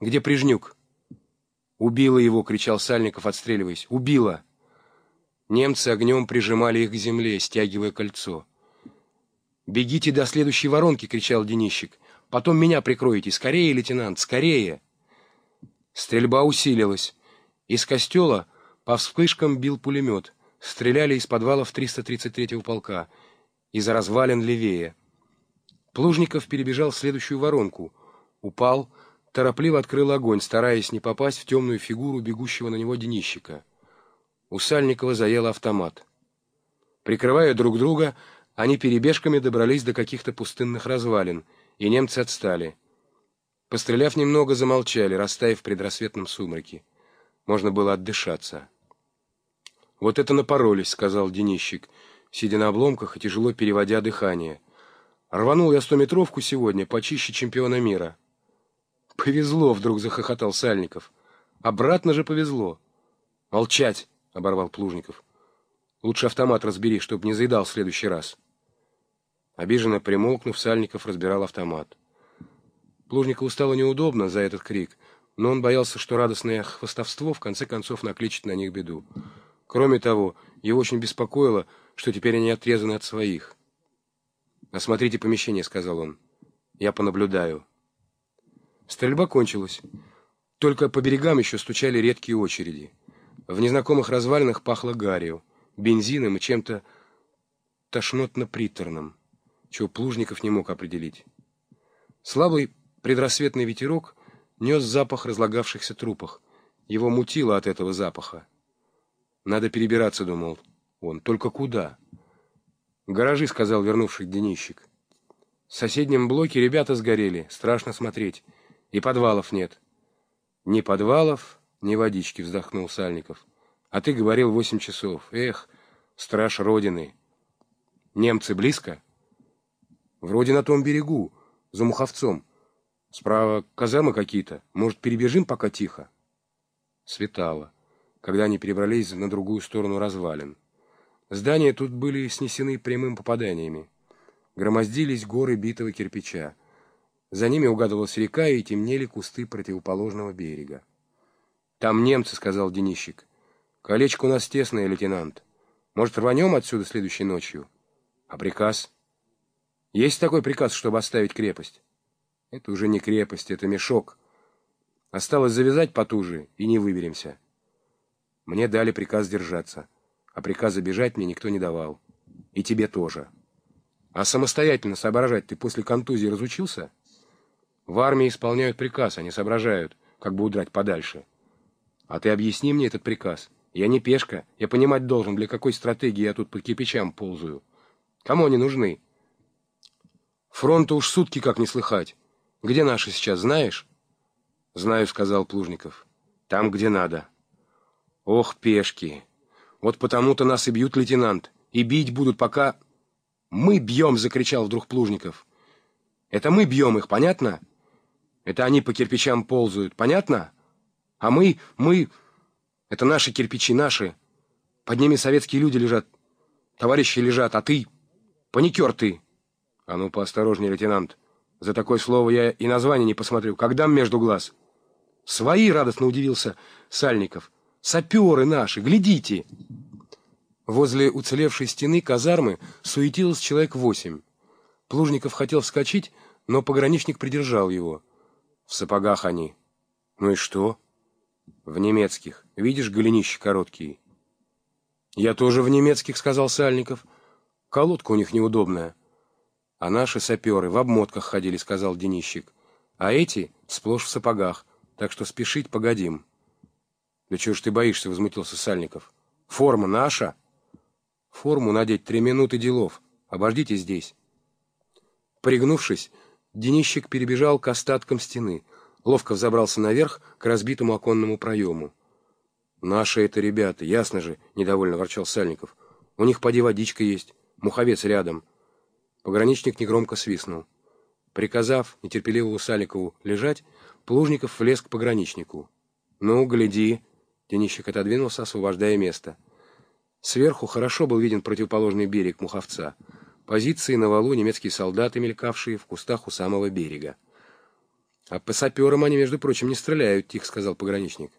Где Прижнюк? Убила его, кричал Сальников, отстреливаясь. Убила! Немцы огнем прижимали их к земле, стягивая кольцо. «Бегите до следующей воронки!» — кричал Денищик. «Потом меня прикроете! Скорее, лейтенант, скорее!» Стрельба усилилась. Из костела по вспышкам бил пулемет. Стреляли из подвалов 333-го полка. Из развалин левее. Плужников перебежал в следующую воронку. Упал, торопливо открыл огонь, стараясь не попасть в темную фигуру бегущего на него денищика. У Сальникова заел автомат. Прикрывая друг друга, они перебежками добрались до каких-то пустынных развалин, и немцы отстали. Постреляв немного, замолчали, растаяв в предрассветном сумраке. Можно было отдышаться. «Вот это напоролись», — сказал Денищик, сидя на обломках и тяжело переводя дыхание. «Рванул я стометровку сегодня, почище чемпиона мира». «Повезло», — вдруг захохотал Сальников. «Обратно же повезло». «Молчать», — оборвал Плужников. «Лучше автомат разбери, чтоб не заедал в следующий раз». Обиженно примолкнув, Сальников разбирал автомат. Плужникову стало неудобно за этот крик, но он боялся, что радостное хвостовство в конце концов накличет на них беду. Кроме того, его очень беспокоило, что теперь они отрезаны от своих. «Осмотрите помещение», — сказал он. «Я понаблюдаю». Стрельба кончилась. Только по берегам еще стучали редкие очереди. В незнакомых развалинах пахло гарью, бензином и чем-то тошнотно-приторным, чего Плужников не мог определить. Слабый предрассветный ветерок нес запах разлагавшихся трупах. Его мутило от этого запаха. «Надо перебираться», — думал он. «Только куда?» «Гаражи», — сказал вернувший денищик. «В соседнем блоке ребята сгорели. Страшно смотреть. И подвалов нет». «Ни подвалов, ни водички», — вздохнул Сальников. «А ты говорил восемь часов. Эх, страж Родины». «Немцы близко?» «Вроде на том берегу, за Муховцом. Справа казармы какие-то. Может, перебежим пока тихо?» Светало когда они перебрались на другую сторону развалин. Здания тут были снесены прямым попаданиями. Громоздились горы битого кирпича. За ними угадывалась река и темнели кусты противоположного берега. «Там немцы», — сказал Денищик. «Колечко у нас тесное, лейтенант. Может, рванем отсюда следующей ночью? А приказ?» «Есть такой приказ, чтобы оставить крепость?» «Это уже не крепость, это мешок. Осталось завязать потуже, и не выберемся». Мне дали приказ держаться, а приказа бежать мне никто не давал. И тебе тоже. А самостоятельно соображать ты после контузии разучился? В армии исполняют приказ, они соображают, как бы удрать подальше. А ты объясни мне этот приказ. Я не пешка, я понимать должен, для какой стратегии я тут по кирпичам ползаю. Кому они нужны? Фронта уж сутки как не слыхать. Где наши сейчас, знаешь? Знаю, сказал Плужников. Там, где надо. Ох, пешки! Вот потому-то нас и бьют, лейтенант. И бить будут, пока... Мы бьем, закричал вдруг Плужников. Это мы бьем их, понятно? Это они по кирпичам ползают, понятно? А мы, мы... Это наши кирпичи, наши. Под ними советские люди лежат. Товарищи лежат, а ты... Паникер ты. А ну, поосторожнее, лейтенант. За такое слово я и название не посмотрю. Как между глаз? Свои, радостно удивился Сальников. Саперы наши, глядите!» Возле уцелевшей стены казармы суетилось человек восемь. Плужников хотел вскочить, но пограничник придержал его. В сапогах они. Ну и что? В немецких. Видишь, голенища короткие. Я тоже в немецких, сказал Сальников. Колодка у них неудобная. А наши саперы в обмотках ходили, сказал Денищик. А эти сплошь в сапогах, так что спешить погодим. «Да чего ж ты боишься?» — возмутился Сальников. «Форма наша?» «Форму надеть три минуты делов. Обождите здесь». Пригнувшись, Денищик перебежал к остаткам стены, ловко взобрался наверх к разбитому оконному проему. «Наши это ребята, ясно же», — недовольно ворчал Сальников. «У них поди водичка есть, муховец рядом». Пограничник негромко свистнул. Приказав нетерпеливому Саликову лежать, Плужников влез к пограничнику. «Ну, гляди», Денищик отодвинулся, освобождая место. Сверху хорошо был виден противоположный берег Муховца. Позиции на валу немецкие солдаты, мелькавшие в кустах у самого берега. А по саперам они, между прочим, не стреляют, тихо сказал пограничник.